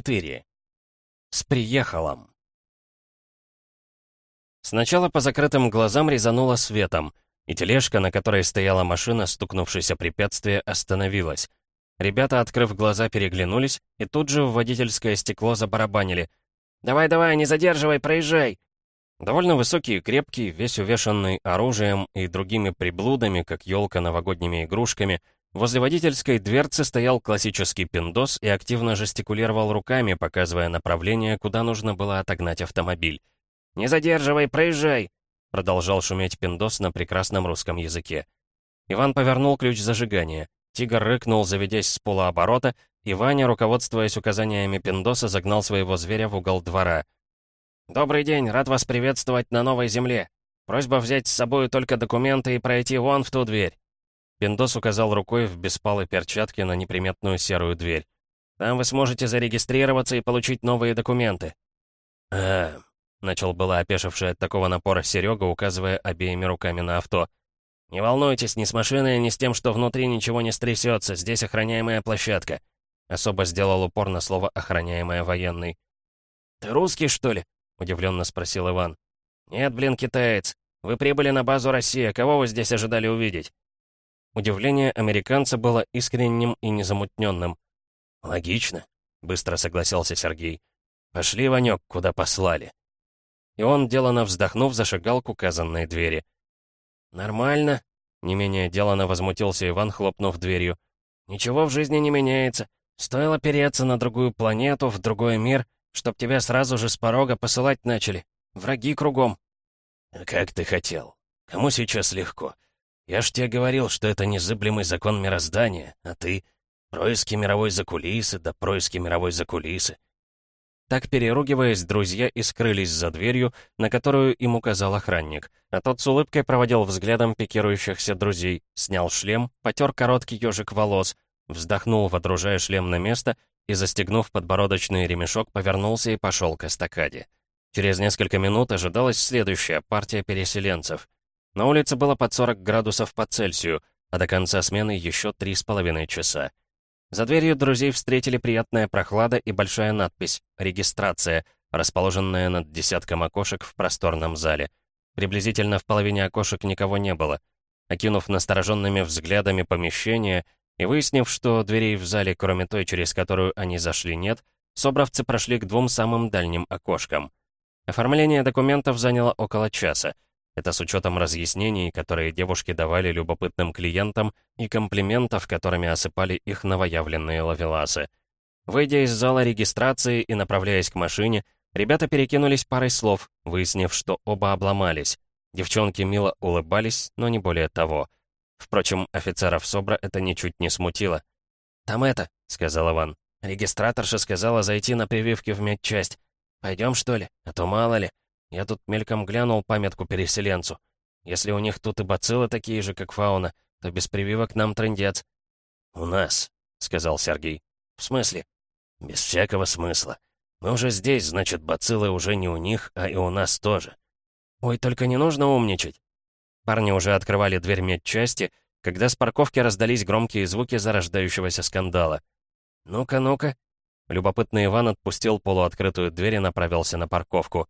Т-4. С приехалом. Сначала по закрытым глазам резануло светом, и тележка, на которой стояла машина, стукнувшись о препятствие, остановилась. Ребята, открыв глаза, переглянулись, и тут же в водительское стекло забарабанили. «Давай-давай, не задерживай, проезжай!» Довольно высокий и крепкий, весь увешанный оружием и другими приблудами, как елка новогодними игрушками, возле водительской дверцы стоял классический пиндос и активно жестикулировал руками, показывая направление, куда нужно было отогнать автомобиль. «Не задерживай, проезжай!» продолжал шуметь пиндос на прекрасном русском языке. Иван повернул ключ зажигания. Тигр рыкнул, заведясь с полуоборота, и Ваня, руководствуясь указаниями пиндоса, загнал своего зверя в угол двора. «Добрый день, рад вас приветствовать на новой земле. Просьба взять с собой только документы и пройти вон в ту дверь». Пиндос указал рукой в беспалой перчатке на неприметную серую дверь. «Там вы сможете зарегистрироваться и получить новые документы». «А, Начал было опешивший от такого напора Серега, указывая обеими руками на авто. «Не волнуйтесь, ни с машиной, ни с тем, что внутри ничего не стрясется. Здесь охраняемая площадка». Особо сделал упор на слово «охраняемая военный». «Ты русский, что ли?» — удивленно спросил Иван. «Нет, блин, китаец. Вы прибыли на базу «Россия». Кого вы здесь ожидали увидеть?» Удивление американца было искренним и незамутненным. «Логично», — быстро согласился Сергей. «Пошли, Ванек, куда послали» и он, делано вздохнув, зашагал к указанной двери. «Нормально», — не менее делано возмутился Иван, хлопнув дверью. «Ничего в жизни не меняется. Стоило переться на другую планету, в другой мир, чтоб тебя сразу же с порога посылать начали. Враги кругом». «А как ты хотел? Кому сейчас легко? Я ж тебе говорил, что это незыблемый закон мироздания, а ты — происки мировой закулисы, да происки мировой закулисы. Так, переругиваясь, друзья и скрылись за дверью, на которую им указал охранник. А тот с улыбкой проводил взглядом пикирующихся друзей, снял шлем, потер короткий ежик волос, вздохнул, водружая шлем на место, и, застегнув подбородочный ремешок, повернулся и пошел к эстакаде. Через несколько минут ожидалась следующая партия переселенцев. На улице было под 40 градусов по Цельсию, а до конца смены еще три с половиной часа. За дверью друзей встретили приятная прохлада и большая надпись «Регистрация», расположенная над десятком окошек в просторном зале. Приблизительно в половине окошек никого не было. Окинув настороженными взглядами помещение и выяснив, что дверей в зале, кроме той, через которую они зашли, нет, собравцы прошли к двум самым дальним окошкам. Оформление документов заняло около часа. Это с учетом разъяснений, которые девушки давали любопытным клиентам и комплиментов, которыми осыпали их новоявленные лавеласы. Выйдя из зала регистрации и направляясь к машине, ребята перекинулись парой слов, выяснив, что оба обломались. Девчонки мило улыбались, но не более того. Впрочем, офицеров СОБРа это ничуть не смутило. «Там это», — сказал Иван. «Регистраторша сказала зайти на прививки в медчасть. Пойдем, что ли? А то мало ли». Я тут мельком глянул памятку переселенцу. Если у них тут и бациллы такие же, как фауна, то без прививок нам трындец. «У нас», — сказал Сергей. «В смысле?» «Без всякого смысла. Мы уже здесь, значит, бациллы уже не у них, а и у нас тоже». «Ой, только не нужно умничать». Парни уже открывали дверь медчасти, когда с парковки раздались громкие звуки зарождающегося скандала. «Ну-ка, ну-ка». Любопытный Иван отпустил полуоткрытую дверь и направился на парковку.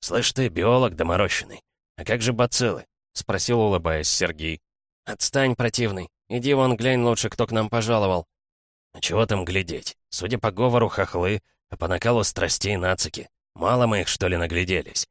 «Слышь ты, биолог доморощенный, а как же бациллы?» — спросил, улыбаясь Сергей. «Отстань, противный. Иди вон глянь лучше, кто к нам пожаловал». «А чего там глядеть? Судя по говору, хохлы, а по накалу страстей нацики. Мало мы их, что ли, нагляделись?»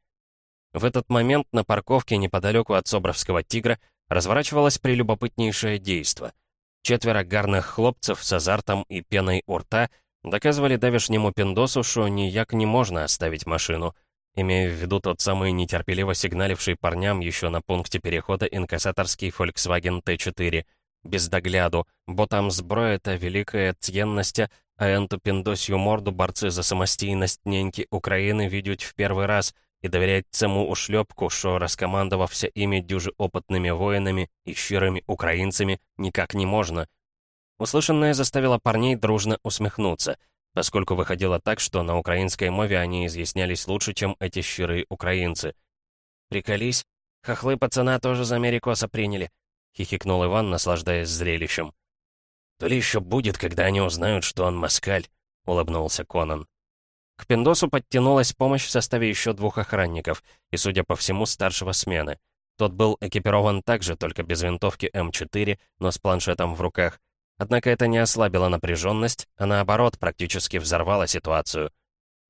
В этот момент на парковке неподалеку от Собровского «Тигра» разворачивалось прелюбопытнейшее действо. Четверо гарных хлопцев с азартом и пеной у рта доказывали давешнему пиндосу, что нияк не можно оставить машину — имея в виду тот самый нетерпеливо сигналивший парням еще на пункте перехода инкассаторский Volkswagen T4. Без догляду, бо там зброя это великая ценность, а эту пиндосью морду борцы за самостійність неньки Украины видят в первый раз и доверять цему ушлепку, что раскомандовався ими дюжи опытными воинами и щирыми украинцами, никак не можно. Услышанное заставило парней дружно усмехнуться — поскольку выходило так, что на украинской мове они изъяснялись лучше, чем эти щирые украинцы. «Приколись, хохлы пацана тоже за Америкоса приняли», — хихикнул Иван, наслаждаясь зрелищем. «То ли еще будет, когда они узнают, что он москаль. — улыбнулся Конан. К Пиндосу подтянулась помощь в составе еще двух охранников и, судя по всему, старшего смены. Тот был экипирован также, только без винтовки М4, но с планшетом в руках. Однако это не ослабило напряженность, а наоборот практически взорвало ситуацию.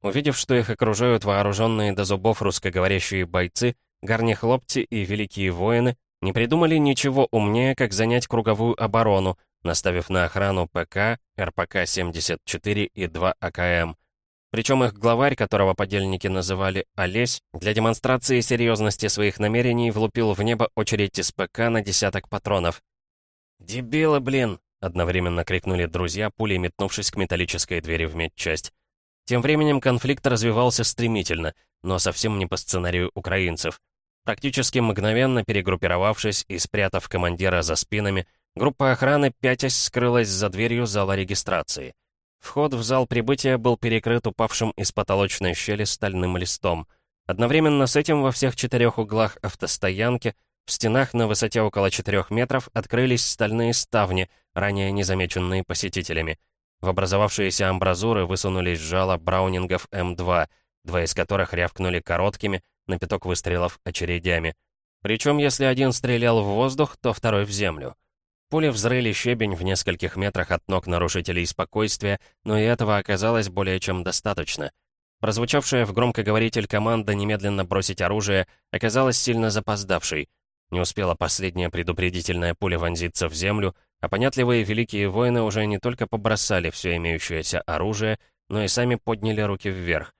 Увидев, что их окружают вооруженные до зубов русскоговорящие бойцы, гарни-хлопцы и великие воины, не придумали ничего умнее, как занять круговую оборону, наставив на охрану ПК, РПК-74 и 2 АКМ. Причем их главарь, которого подельники называли Олесь, для демонстрации серьезности своих намерений влупил в небо очередь из ПК на десяток патронов. «Дебилы, блин!» — одновременно крикнули друзья, пулей метнувшись к металлической двери в медчасть. Тем временем конфликт развивался стремительно, но совсем не по сценарию украинцев. Практически мгновенно перегруппировавшись и спрятав командира за спинами, группа охраны пятясь скрылась за дверью зала регистрации. Вход в зал прибытия был перекрыт упавшим из потолочной щели стальным листом. Одновременно с этим во всех четырех углах автостоянки в стенах на высоте около 4 метров открылись стальные ставни, ранее незамеченные посетителями. В образовавшиеся амбразуры высунулись жало браунингов М2, два из которых рявкнули короткими, на пяток выстрелов очередями. Причем, если один стрелял в воздух, то второй в землю. Пули взрыли щебень в нескольких метрах от ног нарушителей спокойствия, но и этого оказалось более чем достаточно. Прозвучавшая в громкоговоритель команда немедленно бросить оружие оказалась сильно запоздавшей. Не успела последняя предупредительная пуля вонзиться в землю, а понятливые великие воины уже не только побросали все имеющееся оружие, но и сами подняли руки вверх.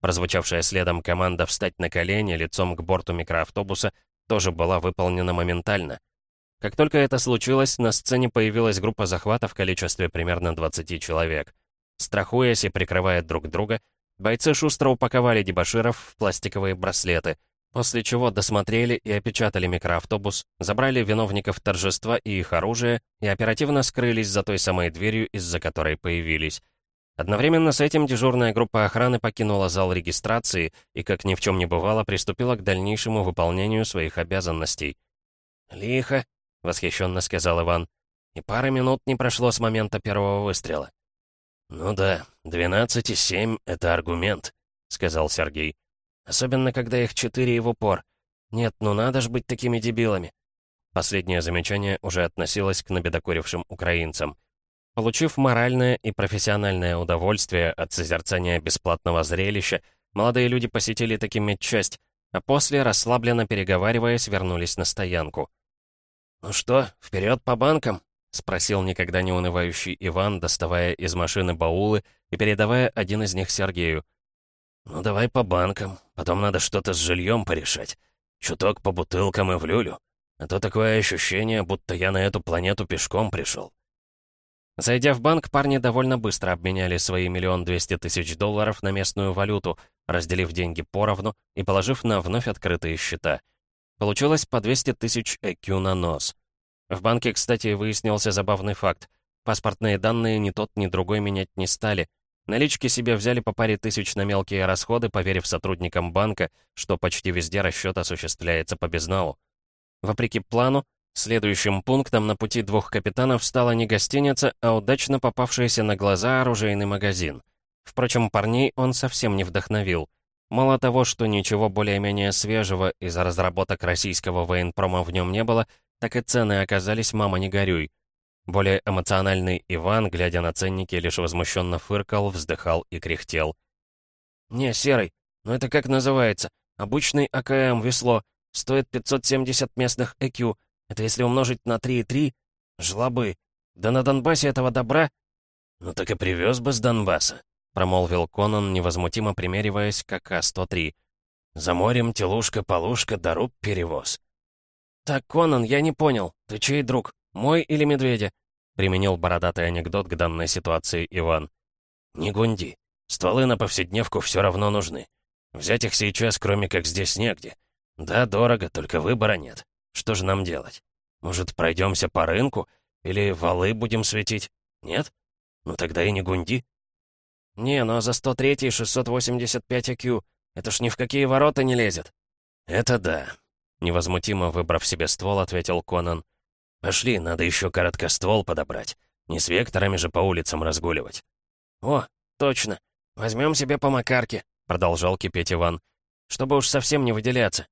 Прозвучавшая следом команда «Встать на колени» лицом к борту микроавтобуса тоже была выполнена моментально. Как только это случилось, на сцене появилась группа захвата в количестве примерно 20 человек. Страхуясь и прикрывая друг друга, бойцы шустро упаковали дебоширов в пластиковые браслеты, после чего досмотрели и опечатали микроавтобус, забрали виновников торжества и их оружие и оперативно скрылись за той самой дверью, из-за которой появились. Одновременно с этим дежурная группа охраны покинула зал регистрации и, как ни в чем не бывало, приступила к дальнейшему выполнению своих обязанностей. «Лихо», — восхищенно сказал Иван. «И пары минут не прошло с момента первого выстрела». «Ну да, 12 и 7 — это аргумент», — сказал Сергей. «Особенно, когда их четыре и в упор. Нет, ну надо ж быть такими дебилами». Последнее замечание уже относилось к набедокурившим украинцам. Получив моральное и профессиональное удовольствие от созерцания бесплатного зрелища, молодые люди посетили таки медчасть, а после, расслабленно переговариваясь, вернулись на стоянку. «Ну что, вперед по банкам?» — спросил никогда не унывающий Иван, доставая из машины баулы и передавая один из них Сергею. «Ну давай по банкам, потом надо что-то с жильем порешать. Чуток по бутылкам и в люлю. А то такое ощущение, будто я на эту планету пешком пришел». Зайдя в банк, парни довольно быстро обменяли свои миллион двести тысяч долларов на местную валюту, разделив деньги поровну и положив на вновь открытые счета — Получилось по 200 тысяч ЭКЮ на нос. В банке, кстати, выяснился забавный факт. Паспортные данные ни тот, ни другой менять не стали. Налички себе взяли по паре тысяч на мелкие расходы, поверив сотрудникам банка, что почти везде расчет осуществляется по безналу. Вопреки плану, следующим пунктом на пути двух капитанов стала не гостиница, а удачно попавшийся на глаза оружейный магазин. Впрочем, парней он совсем не вдохновил. Мало того, что ничего более-менее свежего из разработок российского военпрома в нем не было, так и цены оказались «мама, не горюй». Более эмоциональный Иван, глядя на ценники, лишь возмущенно фыркал, вздыхал и кряхтел. «Не, Серый, ну это как называется? Обычный АКМ весло. Стоит 570 местных ЭКЮ. Это если умножить на 3,3? Жлобы. Да на Донбассе этого добра...» «Ну так и привез бы с Донбасса», промолвил Конан, невозмутимо примериваясь к АК-103. «За морем телушка-полушка, доруб перевоз». «Так, Конан, я не понял. Ты чей друг? Мой или медведя?» применил бородатый анекдот к данной ситуации Иван. «Не гунди. Стволы на повседневку все равно нужны. Взять их сейчас, кроме как здесь, негде. Да, дорого, только выбора нет. Что же нам делать? Может, пройдемся по рынку? Или валы будем светить? Нет? Ну тогда и не гунди. «Не, но за 103 685 IQ. Это ж ни в какие ворота не лезет». «Это да», — невозмутимо выбрав себе ствол, ответил Конан. «Пошли, надо еще короткоствол подобрать. Не с векторами же по улицам разгуливать». «О, точно. Возьмем себе по Макарке», — продолжал кипеть Иван. «Чтобы уж совсем не выделяться».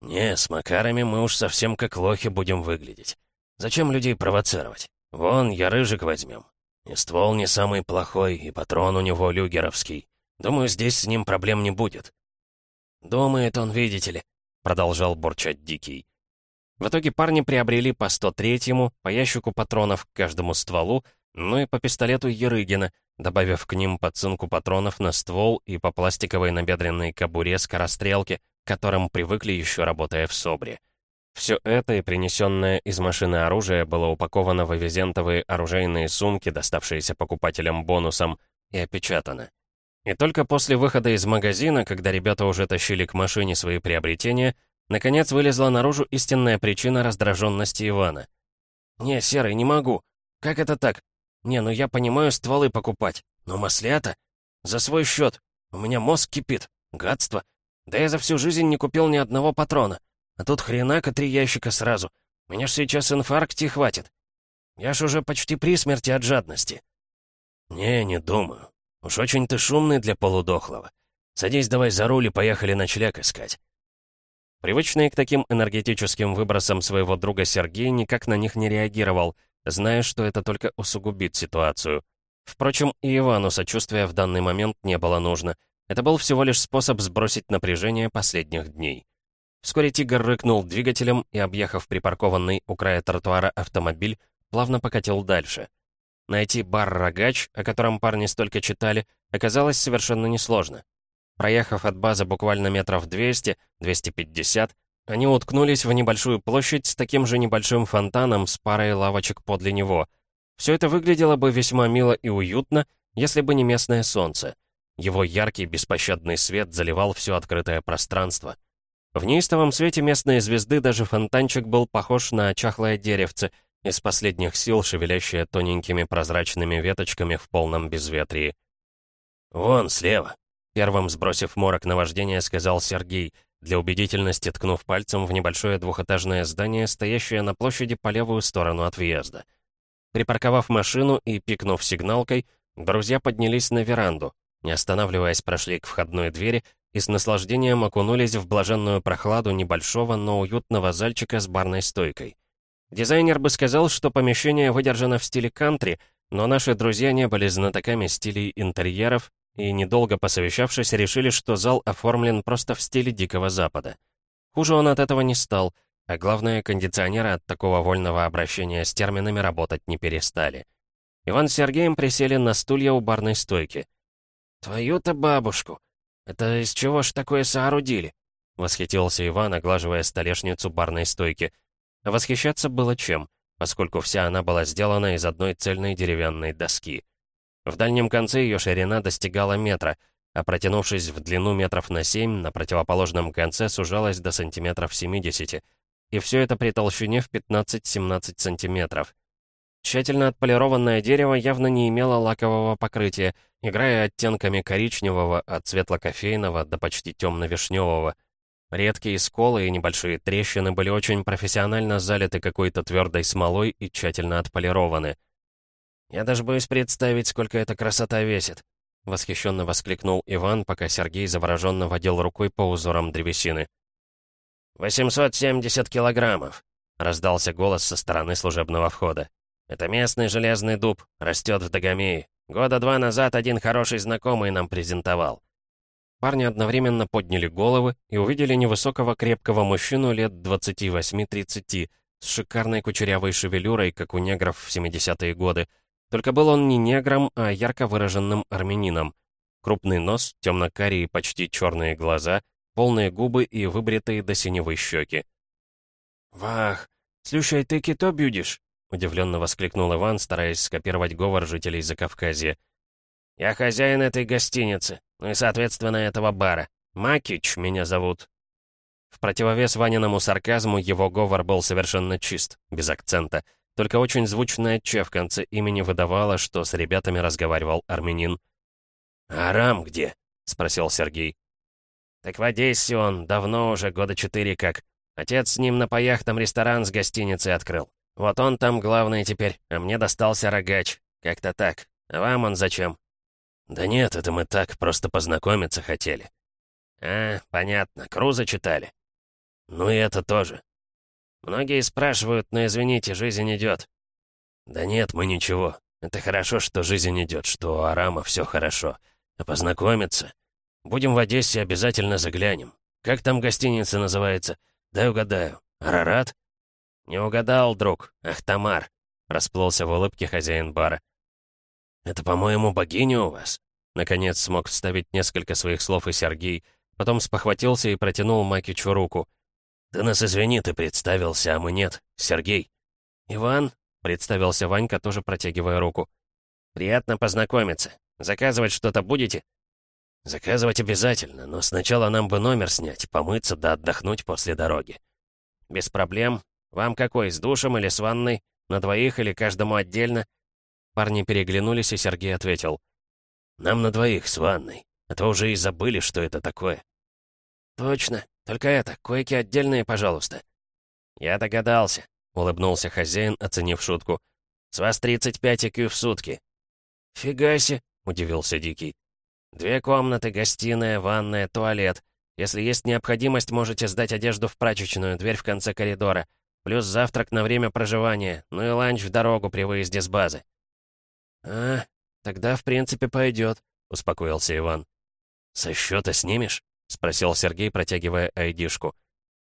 «Не, с Макарами мы уж совсем как лохи будем выглядеть. Зачем людей провоцировать? Вон, я рыжик возьмем. И ствол не самый плохой, и патрон у него люгеровский. Думаю, здесь с ним проблем не будет». «Думает он, видите ли», — продолжал бурчать Дикий. В итоге парни приобрели по 103-му, по ящику патронов к каждому стволу, ну и по пистолету Ерыгина, добавив к ним по цинку патронов на ствол и по пластиковой набедренной кобуре скорострелки, к которым привыкли еще работая в СОБРе. Все это и принесенное из машины оружие было упаковано в эвизентовые оружейные сумки, доставшиеся покупателям бонусом, и опечатано. И только после выхода из магазина, когда ребята уже тащили к машине свои приобретения, Наконец вылезла наружу истинная причина раздраженности Ивана. «Не, Серый, не могу. Как это так? Не, ну я понимаю стволы покупать, но маслята? За свой счет. У меня мозг кипит. Гадство. Да я за всю жизнь не купил ни одного патрона. А тут хренака три ящика сразу. Меня ж сейчас инфаркте хватит. Я ж уже почти при смерти от жадности». «Не, не думаю. Уж очень ты шумный для полудохлого. Садись давай за руль и поехали ночлег искать». Привычный к таким энергетическим выбросам своего друга Сергей никак на них не реагировал, зная, что это только усугубит ситуацию. Впрочем, и Ивану сочувствия в данный момент не было нужно. Это был всего лишь способ сбросить напряжение последних дней. Вскоре «Тигр» рыкнул двигателем и, объехав припаркованный у края тротуара автомобиль, плавно покатил дальше. Найти бар «Рогач», о котором парни столько читали, оказалось совершенно несложно. Проехав от базы буквально метров 200, 250, они уткнулись в небольшую площадь с таким же небольшим фонтаном с парой лавочек подле него. Все это выглядело бы весьма мило и уютно, если бы не местное солнце. Его яркий беспощадный свет заливал все открытое пространство. В неистовом свете местной звезды даже фонтанчик был похож на чахлое деревце, из последних сил шевелящее тоненькими прозрачными веточками в полном безветрии. «Вон, слева», Первым, сбросив морок на вождение, сказал Сергей, для убедительности ткнув пальцем в небольшое двухэтажное здание, стоящее на площади по левую сторону от въезда. Припарковав машину и пикнув сигналкой, друзья поднялись на веранду, не останавливаясь, прошли к входной двери и с наслаждением окунулись в блаженную прохладу небольшого, но уютного зальчика с барной стойкой. Дизайнер бы сказал, что помещение выдержано в стиле кантри, но наши друзья не были знатоками стилей интерьеров и, недолго посовещавшись, решили, что зал оформлен просто в стиле Дикого Запада. Хуже он от этого не стал, а главное, кондиционеры от такого вольного обращения с терминами работать не перестали. Иван с Сергеем присели на стулья у барной стойки. «Твою-то бабушку! Это из чего ж такое соорудили?» — восхитился Иван, оглаживая столешницу барной стойки. восхищаться было чем, поскольку вся она была сделана из одной цельной деревянной доски. В дальнем конце ее ширина достигала метра, а протянувшись в длину метров на 7, на противоположном конце сужалась до сантиметров 70. И все это при толщине в 15-17 сантиметров. Тщательно отполированное дерево явно не имело лакового покрытия, играя оттенками коричневого от светло-кофейного до почти темно-вишневого. Редкие сколы и небольшие трещины были очень профессионально залиты какой-то твердой смолой и тщательно отполированы. «Я даже боюсь представить, сколько эта красота весит», — восхищенно воскликнул Иван, пока Сергей завороженно водил рукой по узорам древесины. «870 килограммов», — раздался голос со стороны служебного входа. «Это местный железный дуб, растет в Дагомее. Года два назад один хороший знакомый нам презентовал». Парни одновременно подняли головы и увидели невысокого крепкого мужчину лет 28-30, с шикарной кучерявой шевелюрой, как у негров в 70-е годы, только был он не негром, а ярко выраженным армянином. Крупный нос, темно-карие, почти черные глаза, полные губы и выбритые до синевой щеки. «Вах, слушай, ты кито бюдишь?» — удивленно воскликнул Иван, стараясь скопировать говор жителей Закавказья. «Я хозяин этой гостиницы, ну и, соответственно, этого бара. Макич меня зовут». В противовес Ваниному сарказму его говор был совершенно чист, без акцента — только очень звучное «ч» в конце имени выдавало, что с ребятами разговаривал армянин. «Арам где?» — спросил Сергей. «Так в Одессе он, давно уже, года четыре как. Отец с ним на паях там ресторан с гостиницей открыл. Вот он там главный теперь, а мне достался рогач. Как-то так. А вам он зачем?» «Да нет, это мы так, просто познакомиться хотели». «А, понятно, Круза читали». «Ну и это тоже». «Многие спрашивают, но извините, жизнь идет». «Да нет, мы ничего. Это хорошо, что жизнь идет, что у Арама все хорошо. А познакомиться? Будем в Одессе, обязательно заглянем. Как там гостиница называется? Дай угадаю. Арарат?» «Не угадал, друг. Ахтамар», — расплылся в улыбке хозяин бара. «Это, по-моему, богиня у вас?» Наконец смог вставить несколько своих слов и Сергей, потом спохватился и протянул Макичу руку. «Ты нас извини, ты представился, а мы нет. Сергей». «Иван», — представился Ванька, тоже протягивая руку. «Приятно познакомиться. Заказывать что-то будете?» «Заказывать обязательно, но сначала нам бы номер снять, помыться да отдохнуть после дороги». «Без проблем. Вам какой, с душем или с ванной? На двоих или каждому отдельно?» Парни переглянулись, и Сергей ответил. «Нам на двоих с ванной. А то уже и забыли, что это такое». «Точно. Только это, койки отдельные, пожалуйста». «Я догадался», — улыбнулся хозяин, оценив шутку. «С вас 35 IQ в сутки». «Фига себе», — удивился Дикий. «Две комнаты, гостиная, ванная, туалет. Если есть необходимость, можете сдать одежду в прачечную, дверь в конце коридора. Плюс завтрак на время проживания, ну и ланч в дорогу при выезде с базы». «А, тогда, в принципе, пойдет», — успокоился Иван. «Со счета снимешь?» — спросил Сергей, протягивая айдишку.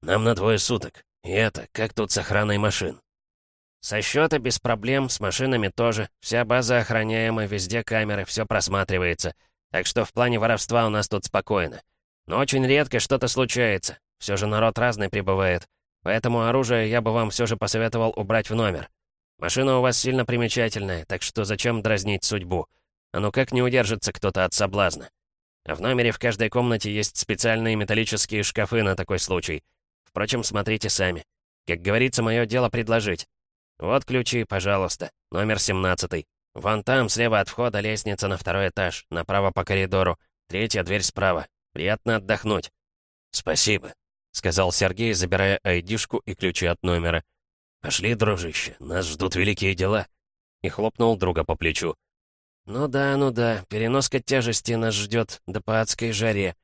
«Нам на двое суток. И это, как тут с охраной машин?» «Со счета без проблем, с машинами тоже. Вся база охраняема, везде камеры, все просматривается. Так что в плане воровства у нас тут спокойно. Но очень редко что-то случается. Все же народ разный прибывает. Поэтому оружие я бы вам все же посоветовал убрать в номер. Машина у вас сильно примечательная, так что зачем дразнить судьбу? А ну как не удержится кто-то от соблазна? В номере в каждой комнате есть специальные металлические шкафы на такой случай. Впрочем, смотрите сами. Как говорится, мое дело предложить. Вот ключи, пожалуйста. Номер 17. Вон там, слева от входа, лестница на второй этаж. Направо по коридору. Третья дверь справа. Приятно отдохнуть. Спасибо. — сказал Сергей, забирая айдишку и ключи от номера. «Пошли, дружище, нас ждут великие дела!» И хлопнул друга по плечу. «Ну да, ну да, переноска тяжести нас ждет, да по адской жаре!»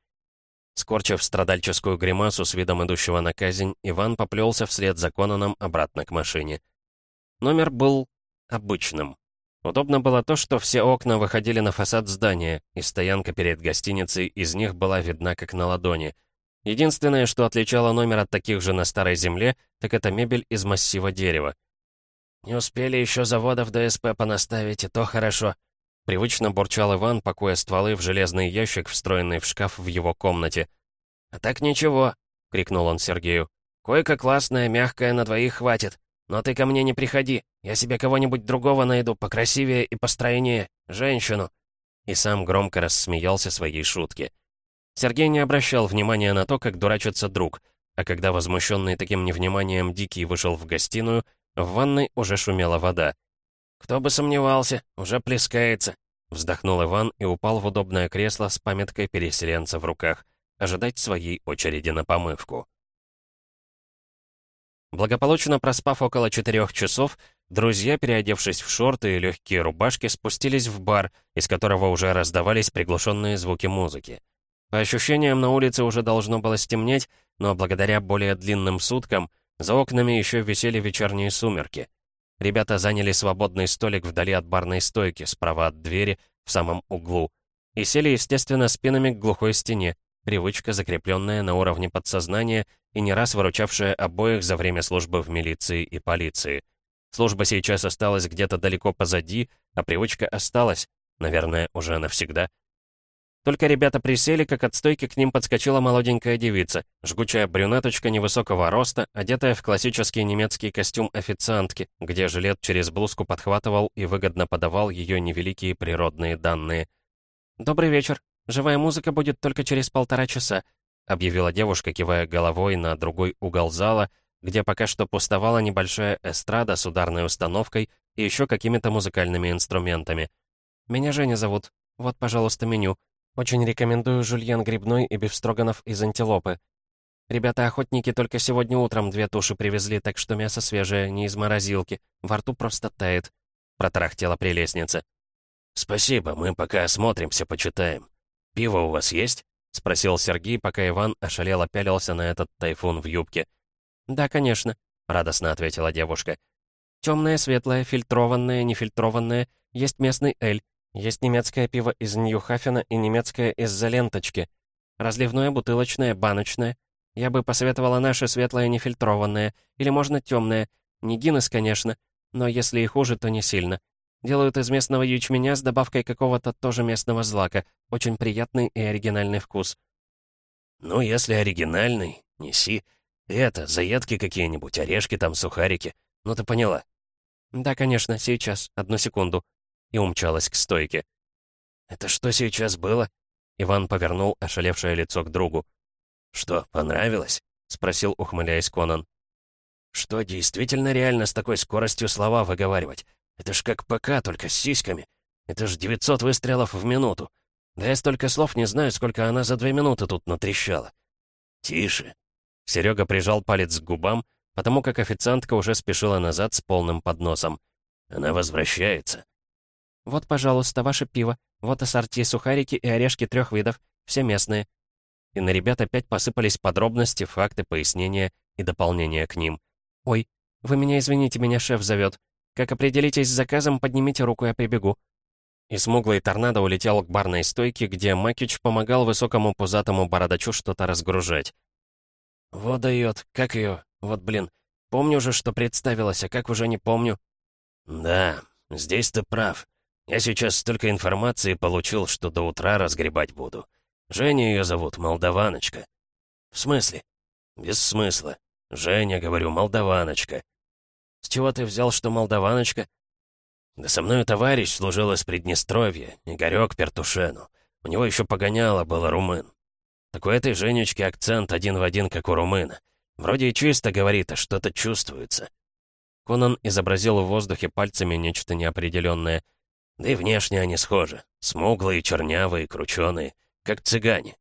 Скорчив страдальческую гримасу с видом идущего на казнь, Иван поплелся вслед за Конаном обратно к машине. Номер был обычным. Удобно было то, что все окна выходили на фасад здания, и стоянка перед гостиницей из них была видна как на ладони — Единственное, что отличало номер от таких же на Старой Земле, так это мебель из массива дерева. «Не успели еще заводов ДСП понаставить, и то хорошо», — привычно бурчал Иван, пакуя стволы в железный ящик, встроенный в шкаф в его комнате. «А так ничего», — крикнул он Сергею. «Койка классная, мягкая, на двоих хватит. Но ты ко мне не приходи, я себе кого-нибудь другого найду, покрасивее и постройнее, женщину». И сам громко рассмеялся своей шутке. Сергей не обращал внимания на то, как дурачится друг, а когда возмущенный таким невниманием Дикий вышел в гостиную, в ванной уже шумела вода. «Кто бы сомневался, уже плескается», — вздохнул Иван и упал в удобное кресло с памяткой переселенца в руках, ожидать своей очереди на помывку. Благополучно проспав около четырех часов, друзья, переодевшись в шорты и легкие рубашки, спустились в бар, из которого уже раздавались приглушенные звуки музыки. По ощущениям, на улице уже должно было стемнеть, но благодаря более длинным суткам за окнами еще висели вечерние сумерки. Ребята заняли свободный столик вдали от барной стойки, справа от двери, в самом углу. И сели, естественно, спинами к глухой стене, привычка, закрепленная на уровне подсознания и не раз выручавшая обоих за время службы в милиции и полиции. Служба сейчас осталась где-то далеко позади, а привычка осталась, наверное, уже навсегда. Только ребята присели, как от стойки к ним подскочила молоденькая девица, жгучая брюнеточка невысокого роста, одетая в классический немецкий костюм официантки, где жилет через блузку подхватывал и выгодно подавал ее невеликие природные данные. «Добрый вечер. Живая музыка будет только через полтора часа», объявила девушка, кивая головой на другой угол зала, где пока что пустовала небольшая эстрада с ударной установкой и еще какими-то музыкальными инструментами. «Меня Женя зовут. Вот, пожалуйста, меню». Очень рекомендую жульен грибной и бифстроганов из антилопы. Ребята-охотники только сегодня утром две туши привезли, так что мясо свежее, не из морозилки. Во рту просто тает», — протарахтела прелестница. «Спасибо, мы пока осмотримся, почитаем. Пиво у вас есть?» — спросил Сергей, пока Иван ошалело пялился на этот тайфун в юбке. «Да, конечно», — радостно ответила девушка. «Темное, светлое, фильтрованное, нефильтрованное, есть местный эль, есть немецкое пиво из Ньюхафена и немецкое из-за ленточки. Разливное, бутылочное, баночное. Я бы посоветовала наше светлое нефильтрованное, или можно темное. Не Гиннес, конечно, но если и хуже, то не сильно. Делают из местного ячменя с добавкой какого-то тоже местного злака. Очень приятный и оригинальный вкус. «Ну, если оригинальный, неси. это, заедки какие-нибудь, орешки там, сухарики. Ну, ты поняла?» «Да, конечно, сейчас. Одну секунду». И умчалась к стойке. «Это что сейчас было?» Иван повернул ошалевшее лицо к другу. «Что, понравилось?» — спросил, ухмыляясь Конан. «Что, действительно реально с такой скоростью слова выговаривать? Это ж как ПК, только с сиськами. Это ж 900 выстрелов в минуту. Да я столько слов не знаю, сколько она за две минуты тут натрещала. Тише. Серега прижал палец к губам, потому как официантка уже спешила назад с полным подносом. Она возвращается. «Вот, пожалуйста, ваше пиво. Вот ассорти сухарики и орешки трех видов. Все местные». И на ребят опять посыпались подробности, факты, пояснения и дополнения к ним. «Ой, вы меня извините, меня шеф зовет. Как определитесь с заказом, поднимите руку, я прибегу». И смуглый торнадо улетел к барной стойке, где Макич помогал высокому пузатому бородачу что-то разгружать. «Вот дает, как ее? Вот блин, помню же, что представилась, а как уже не помню». «Да, здесь ты прав. Я сейчас столько информации получил, что до утра разгребать буду. Женя ее зовут, Молдаваночка». «В смысле?» «Без смысла. Женя, говорю, Молдаваночка. «С чего ты взял, что молдаваночка?» «Да со мной товарищ служил из Приднестровья, Игорёк Пертушену. У него еще погоняло было румын. Так у этой Женечки акцент один в один, как у румына. Вроде и чисто говорит, а что-то чувствуется». Конан изобразил в воздухе пальцами нечто неопределенное. Да и внешне они схожи. Смуглые, чернявые, крученые, как цыгане.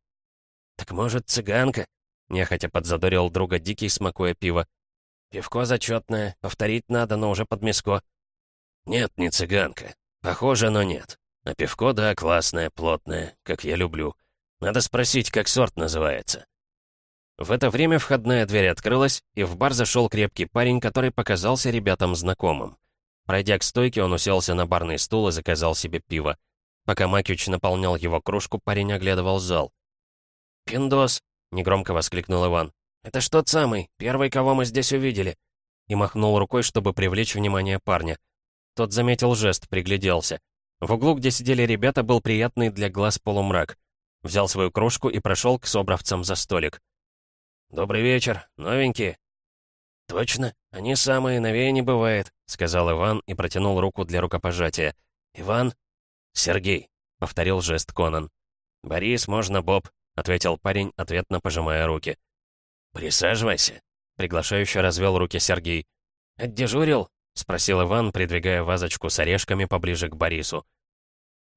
«Так может, цыганка?» — нехотя подзадорил друга Дикий, смакуя пиво. «Пивко зачетное, повторить надо, но уже под миско». «Нет, не цыганка. Похоже, но нет. А пивко, да, классное, плотное, как я люблю. Надо спросить, как сорт называется». В это время входная дверь открылась, и в бар зашел крепкий парень, который показался ребятам знакомым. Пройдя к стойке, он уселся на барный стул и заказал себе пиво. Пока Макич наполнял его кружку, парень оглядывал зал. «Пиндос!» — негромко воскликнул Иван. «Это ж тот самый, первый, кого мы здесь увидели!» И махнул рукой, чтобы привлечь внимание парня. Тот заметил жест, пригляделся. В углу, где сидели ребята, был приятный для глаз полумрак. Взял свою кружку и прошел к собравцам за столик. «Добрый вечер, новенькие». «Точно, они самые, новее не бывает», — сказал Иван и протянул руку для рукопожатия. «Иван?» «Сергей», — повторил жест Конан. «Борис, можно Боб», — ответил парень, ответно пожимая руки. «Присаживайся», — приглашающе развел руки Сергей. «Отдежурил?» — спросил Иван, придвигая вазочку с орешками поближе к Борису.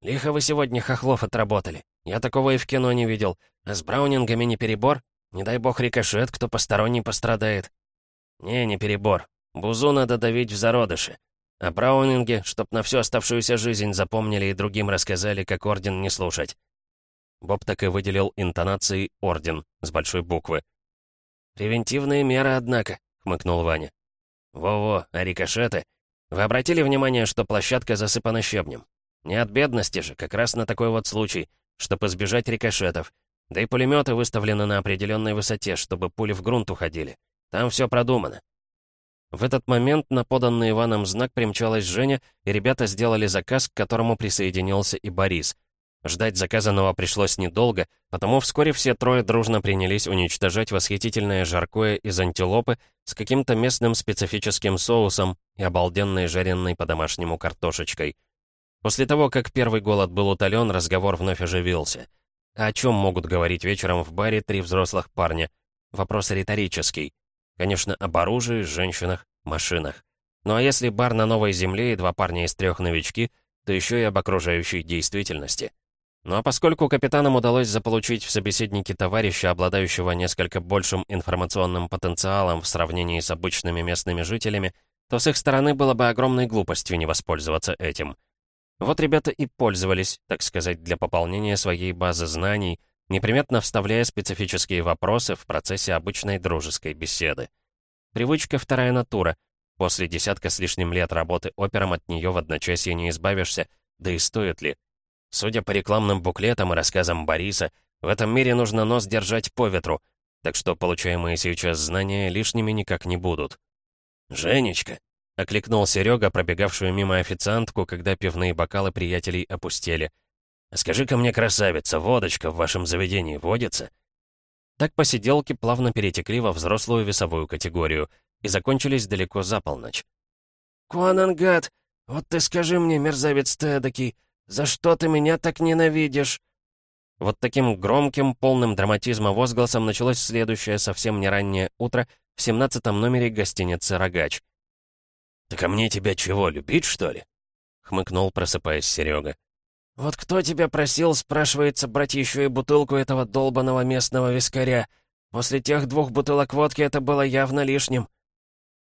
«Лихо вы сегодня хохлов отработали. Я такого и в кино не видел. А с браунингами не перебор? Не дай бог рикошет, кто посторонний пострадает». «Не, не перебор. Бузу надо давить в зародыше. А браунинги, чтоб на всю оставшуюся жизнь запомнили и другим рассказали, как орден не слушать». Боб так и выделил интонацией «орден» с большой буквы. «Превентивные меры, однако», — хмыкнул Ваня. «Во-во, а рикошеты? Вы обратили внимание, что площадка засыпана щебнем? Не от бедности же, как раз на такой вот случай, чтобы избежать рикошетов. Да и пулеметы выставлены на определенной высоте, чтобы пули в грунт уходили. Там все продумано». В этот момент на поданный Иваном знак примчалась Женя, и ребята сделали заказ, к которому присоединился и Борис — Ждать заказанного пришлось недолго, потому вскоре все трое дружно принялись уничтожать восхитительное жаркое из антилопы с каким-то местным специфическим соусом и обалденной жареной по-домашнему картошечкой. После того, как первый голод был утолен, разговор вновь оживился. О чем могут говорить вечером в баре три взрослых парня? Вопрос риторический. Конечно, об оружии, женщинах, машинах. Ну а если бар на новой земле и два парня из трех новички, то еще и об окружающей действительности. Ну а поскольку капитанам удалось заполучить в собеседнике товарища, обладающего несколько большим информационным потенциалом в сравнении с обычными местными жителями, то с их стороны было бы огромной глупостью не воспользоваться этим. Вот ребята и пользовались, так сказать, для пополнения своей базы знаний, неприметно вставляя специфические вопросы в процессе обычной дружеской беседы. Привычка вторая натура. После десятка с лишним лет работы опером от нее в одночасье не избавишься, да и стоит ли. Судя по рекламным буклетам и рассказам Бориса, в этом мире нужно нос держать по ветру, так что получаемые сейчас знания лишними никак не будут. «Женечка!» — окликнул Серега, пробегавшую мимо официантку, когда пивные бокалы приятелей опустели. «Скажи-ка мне, красавица, водочка в вашем заведении водится?» Так посиделки плавно перетекли во взрослую весовую категорию и закончились далеко за полночь. «Куанангат, вот ты скажи мне, мерзавец ты эдакий, за что ты меня так ненавидишь?» Вот таким громким, полным драматизма возгласом началось следующее совсем не раннее утро в семнадцатом номере гостиницы «Рогач». «Так а мне тебя чего, любить, что ли?» — хмыкнул, просыпаясь Серега. «Вот кто тебя просил, спрашивается, брать еще и бутылку этого долбанного местного вискаря? После тех двух бутылок водки это было явно лишним».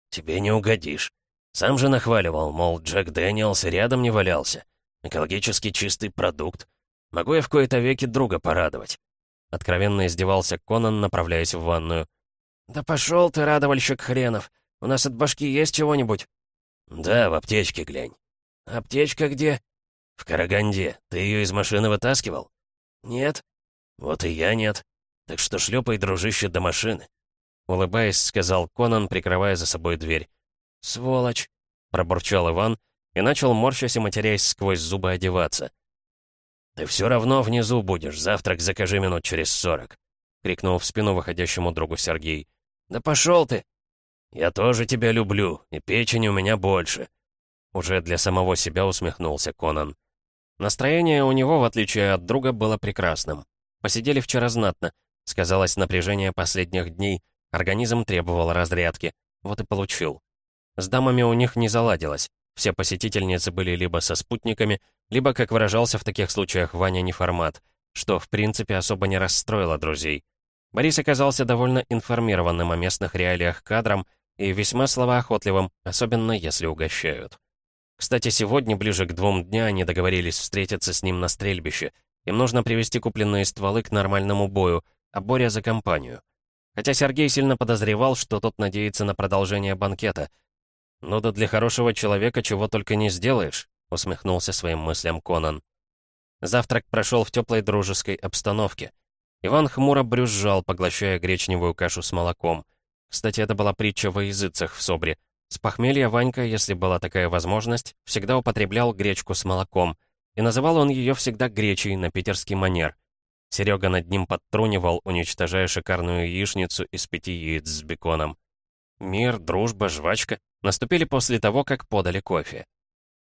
«Тебе не угодишь. Сам же нахваливал, мол, Джек Дэниелс рядом не валялся. Экологически чистый продукт. Могу я в кои-то веки друга порадовать?» Откровенно издевался Конан, направляясь в ванную. «Да пошел ты, радовальщик хренов! У нас от башки есть чего-нибудь?» «Да, в аптечке глянь». «Аптечка где?» «В Караганде. Ты ее из машины вытаскивал?» «Нет». «Вот и я нет. Так что шлепай, дружище, до машины». Улыбаясь, сказал Конан, прикрывая за собой дверь. «Сволочь!» — пробурчал Иван и начал, морщась и матерясь сквозь зубы, одеваться. «Ты все равно внизу будешь, завтрак закажи минут через сорок», — крикнул в спину выходящему другу Сергей. «Да пошел ты!» «Я тоже тебя люблю, и печени у меня больше», — уже для самого себя усмехнулся Конан. Настроение у него, в отличие от друга, было прекрасным. Посидели вчера знатно. Сказалось напряжение последних дней. Организм требовал разрядки. Вот и получил. С дамами у них не заладилось. Все посетительницы были либо со спутниками, либо, как выражался в таких случаях Ваня, неформат, что, в принципе, особо не расстроило друзей. Борис оказался довольно информированным о местных реалиях кадром и весьма словоохотливым, особенно если угощают. Кстати, сегодня, ближе к двум дня, они договорились встретиться с ним на стрельбище. Им нужно привести купленные стволы к нормальному бою, а Боря за компанию. Хотя Сергей сильно подозревал, что тот надеется на продолжение банкета — «Ну да для хорошего человека чего только не сделаешь», — усмехнулся своим мыслям Конан. Завтрак прошел в теплой дружеской обстановке. Иван хмуро брюзжал, поглощая гречневую кашу с молоком. Кстати, это была притча во языцах в Собре. С похмелья Ванька, если была такая возможность, всегда употреблял гречку с молоком. И называл он ее всегда гречей на питерский манер. Серега над ним подтрунивал, уничтожая шикарную яичницу из пяти яиц с беконом. Мир, дружба, жвачка наступили после того, как подали кофе.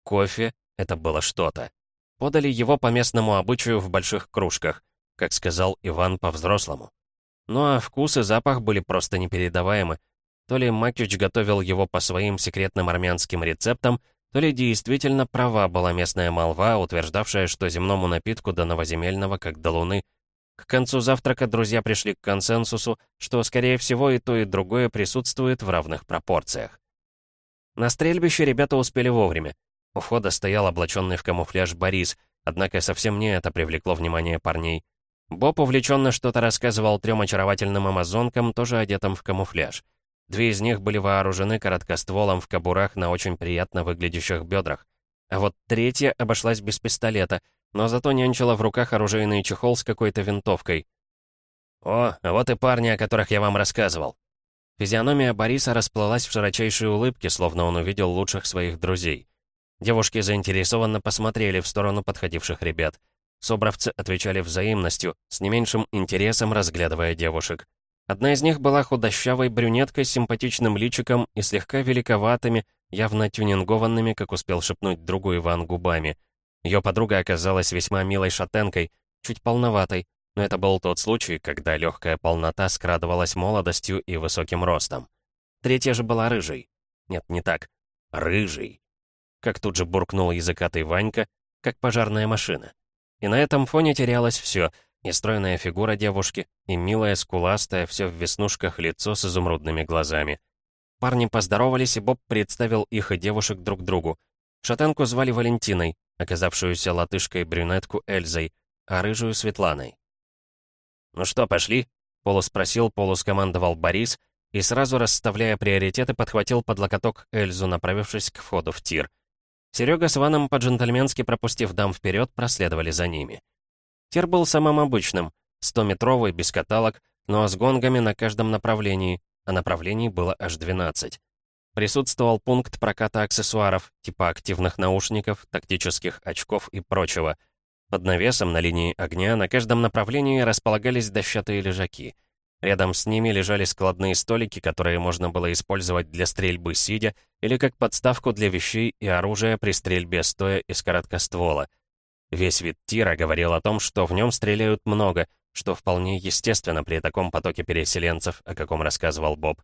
Кофе — это было что-то. Подали его по местному обычаю в больших кружках, как сказал Иван по-взрослому. Ну а вкус и запах были просто непередаваемы. То ли Макич готовил его по своим секретным армянским рецептам, то ли действительно права была местная молва, утверждавшая, что земному напитку до новоземельного, как до луны — к концу завтрака друзья пришли к консенсусу, что, скорее всего, и то, и другое присутствует в равных пропорциях. На стрельбище ребята успели вовремя. У входа стоял облаченный в камуфляж Борис, однако совсем не это привлекло внимание парней. Боб увлеченно что-то рассказывал трем очаровательным амазонкам, тоже одетым в камуфляж. Две из них были вооружены короткостволом в кобурах на очень приятно выглядящих бедрах. А вот третья обошлась без пистолета — но зато нянчила в руках оружейный чехол с какой-то винтовкой. «О, вот и парни, о которых я вам рассказывал». Физиономия Бориса расплылась в широчайшей улыбке, словно он увидел лучших своих друзей. Девушки заинтересованно посмотрели в сторону подходивших ребят. Собравцы отвечали взаимностью, с не меньшим интересом разглядывая девушек. Одна из них была худощавой брюнеткой с симпатичным личиком и слегка великоватыми, явно тюнингованными, как успел шепнуть другой Иван губами — ее подруга оказалась весьма милой шатенкой, чуть полноватой, но это был тот случай, когда легкая полнота скрадывалась молодостью и высоким ростом. Третья же была рыжей. Нет, не так. Рыжий. Как тут же буркнул языкатый Ванька, как пожарная машина. И на этом фоне терялось все — и стройная фигура девушки, и милая, скуластая, все в веснушках лицо с изумрудными глазами. Парни поздоровались, и Боб представил их и девушек друг другу. Шатенку звали Валентиной, оказавшуюся латышкой-брюнетку Эльзой, а рыжую Светланой. «Ну что, пошли?» — полуспросил, полускомандовал Борис и сразу, расставляя приоритеты, подхватил под локоток Эльзу, направившись к входу в тир. Серега с Иваном по-джентльменски пропустив дам вперед, проследовали за ними. Тир был самым обычным, 100-метровый, без каталог, но с гонгами на каждом направлении, а направлений было аж 12. Присутствовал пункт проката аксессуаров, типа активных наушников, тактических очков и прочего. Под навесом на линии огня на каждом направлении располагались дощатые лежаки. Рядом с ними лежали складные столики, которые можно было использовать для стрельбы сидя или как подставку для вещей и оружия при стрельбе стоя из короткоствола. Весь вид тира говорил о том, что в нем стреляют много, что вполне естественно при таком потоке переселенцев, о каком рассказывал Боб.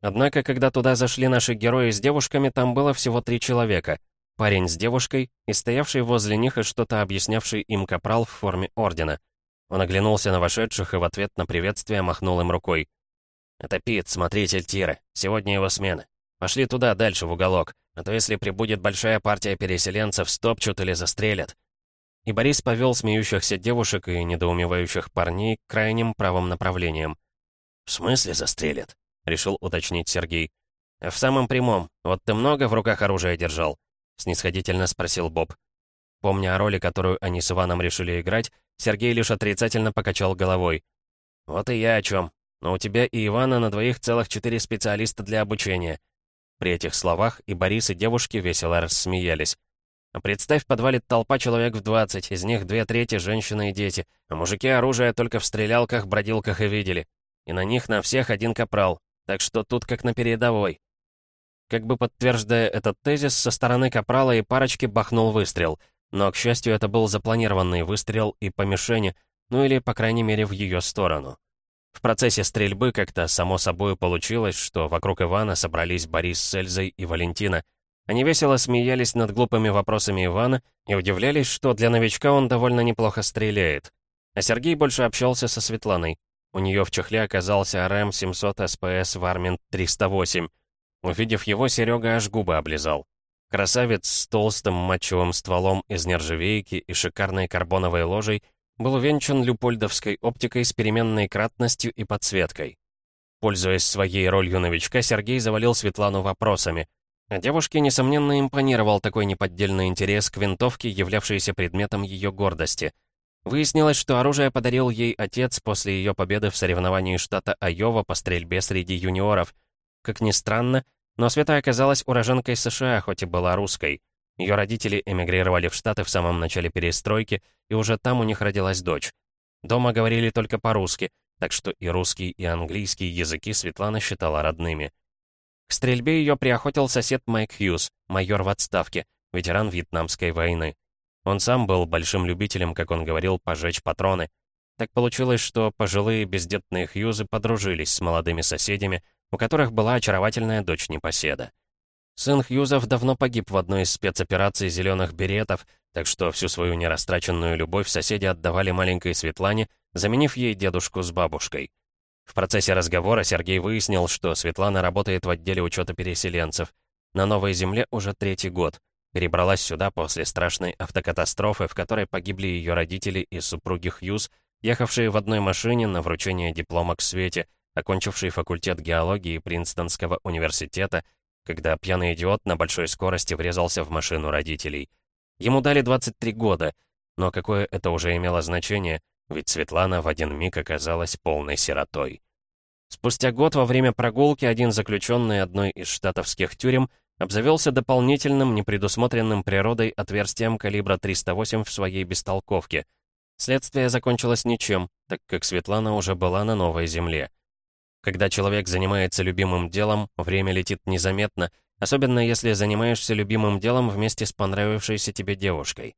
Однако, когда туда зашли наши герои с девушками, там было всего три человека. Парень с девушкой и стоявший возле них и что-то объяснявший им капрал в форме ордена. Он оглянулся на вошедших и в ответ на приветствие махнул им рукой. «Это Пит, смотритель тира. Сегодня его смена. Пошли туда, дальше, в уголок. А то если прибудет большая партия переселенцев, стопчут или застрелят». И Борис повел смеющихся девушек и недоумевающих парней к крайним правым направлениям. «В смысле застрелят?» — решил уточнить Сергей. «В самом прямом. Вот ты много в руках оружия держал?» — снисходительно спросил Боб. Помня о роли, которую они с Иваном решили играть, Сергей лишь отрицательно покачал головой. «Вот и я о чем. Но у тебя и Ивана на двоих целых четыре специалиста для обучения». При этих словах и Борис, и девушки весело рассмеялись. Представь, подвалит толпа человек в двадцать, из них две трети — женщины и дети, а мужики оружие только в стрелялках, бродилках и видели. И на них на всех один капрал, так что тут как на передовой. Как бы подтверждая этот тезис, со стороны Капрала и парочки бахнул выстрел. Но, к счастью, это был запланированный выстрел и по мишени, ну или, по крайней мере, в ее сторону. В процессе стрельбы как-то само собой получилось, что вокруг Ивана собрались Борис с Эльзой и Валентина. Они весело смеялись над глупыми вопросами Ивана и удивлялись, что для новичка он довольно неплохо стреляет. А Сергей больше общался со Светланой. У нее в чехле оказался РМ 700 СПС Варминт 308. Увидев его, Серега аж губы облизал. Красавец с толстым мачевым стволом из нержавейки и шикарной карбоновой ложей был увенчан люпольдовской оптикой с переменной кратностью и подсветкой. Пользуясь своей ролью новичка, Сергей завалил Светлану вопросами. А девушке, несомненно, импонировал такой неподдельный интерес к винтовке, являвшейся предметом ее гордости — Выяснилось, что оружие подарил ей отец после ее победы в соревновании штата Айова по стрельбе среди юниоров. Как ни странно, но Света оказалась уроженкой США, хоть и была русской. Ее родители эмигрировали в Штаты в самом начале перестройки, и уже там у них родилась дочь. Дома говорили только по-русски, так что и русский, и английский языки Светлана считала родными. К стрельбе ее приохотил сосед Майк Хьюз, майор в отставке, ветеран Вьетнамской войны. Он сам был большим любителем, как он говорил, пожечь патроны. Так получилось, что пожилые бездетные Хьюзы подружились с молодыми соседями, у которых была очаровательная дочь непоседа. Сын Хьюзов давно погиб в одной из спецопераций «Зеленых беретов», так что всю свою нерастраченную любовь соседи отдавали маленькой Светлане, заменив ей дедушку с бабушкой. В процессе разговора Сергей выяснил, что Светлана работает в отделе учета переселенцев. На Новой Земле уже третий год. Перебралась сюда после страшной автокатастрофы, в которой погибли ее родители и супруги Хьюз, ехавшие в одной машине на вручение диплома к Свете, окончивший факультет геологии Принстонского университета, когда пьяный идиот на большой скорости врезался в машину родителей. Ему дали 23 года, но какое это уже имело значение, ведь Светлана в один миг оказалась полной сиротой. Спустя год во время прогулки один заключенный одной из штатовских тюрем обзавелся дополнительным, непредусмотренным природой отверстием калибра 308 в своей бестолковке. Следствие закончилось ничем, так как Светлана уже была на новой земле. Когда человек занимается любимым делом, время летит незаметно, особенно если занимаешься любимым делом вместе с понравившейся тебе девушкой.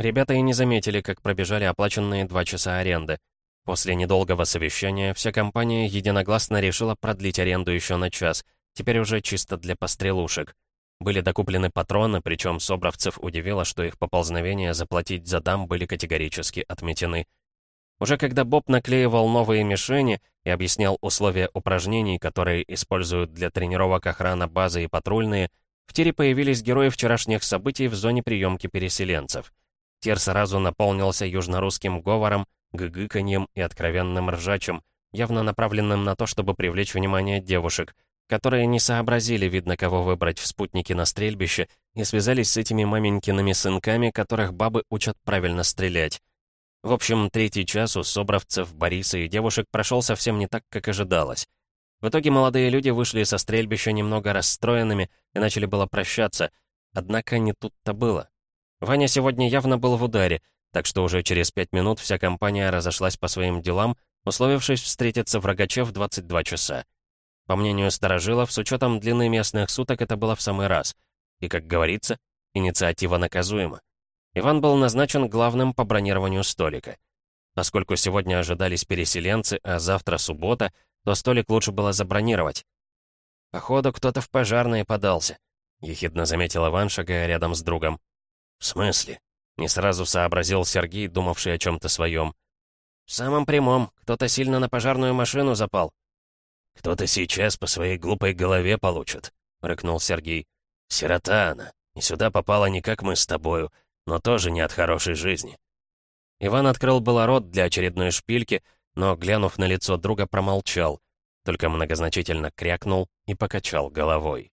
Ребята и не заметили, как пробежали оплаченные два часа аренды. После недолгого совещания вся компания единогласно решила продлить аренду еще на час — Теперь уже чисто для пострелушек. Были докуплены патроны, причем Собровцев удивило, что их поползновения заплатить за дам были категорически отметены. Уже когда Боб наклеивал новые мишени и объяснял условия упражнений, которые используют для тренировок охрана базы и патрульные, В тире появились герои вчерашних событий в зоне приемки переселенцев. Тир сразу наполнился южнорусским говором, гыгыканьем и откровенным ржачем, явно направленным на то, чтобы привлечь внимание девушек, которые не сообразили, видно, кого выбрать в спутнике на стрельбище, и связались с этими маменькиными сынками, которых бабы учат правильно стрелять. В общем, третий час у собравцев, Бориса и девушек прошел совсем не так, как ожидалось. В итоге молодые люди вышли со стрельбища немного расстроенными и начали было прощаться, однако не тут-то было. Ваня сегодня явно был в ударе, так что уже через пять минут вся компания разошлась по своим делам, условившись встретиться в Рогаче в 22 часа. По мнению старожилов, с учетом длины местных суток это было в самый раз. И, как говорится, инициатива наказуема. Иван был назначен главным по бронированию столика. Поскольку сегодня ожидались переселенцы, а завтра суббота, то столик лучше было забронировать. «Походу, кто-то в пожарные подался», — ехидно заметил Иван, шагая рядом с другом. «В смысле?» — не сразу сообразил Сергей, думавший о чем-то своем. «В самом прямом. Кто-то сильно на пожарную машину запал». «Кто-то сейчас по своей глупой голове получит», — рыкнул Сергей. «Сирота она. И сюда попала не как мы с тобою, но тоже не от хорошей жизни». Иван открыл было рот для очередной шпильки, но, глянув на лицо друга, промолчал, только многозначительно крякнул и покачал головой.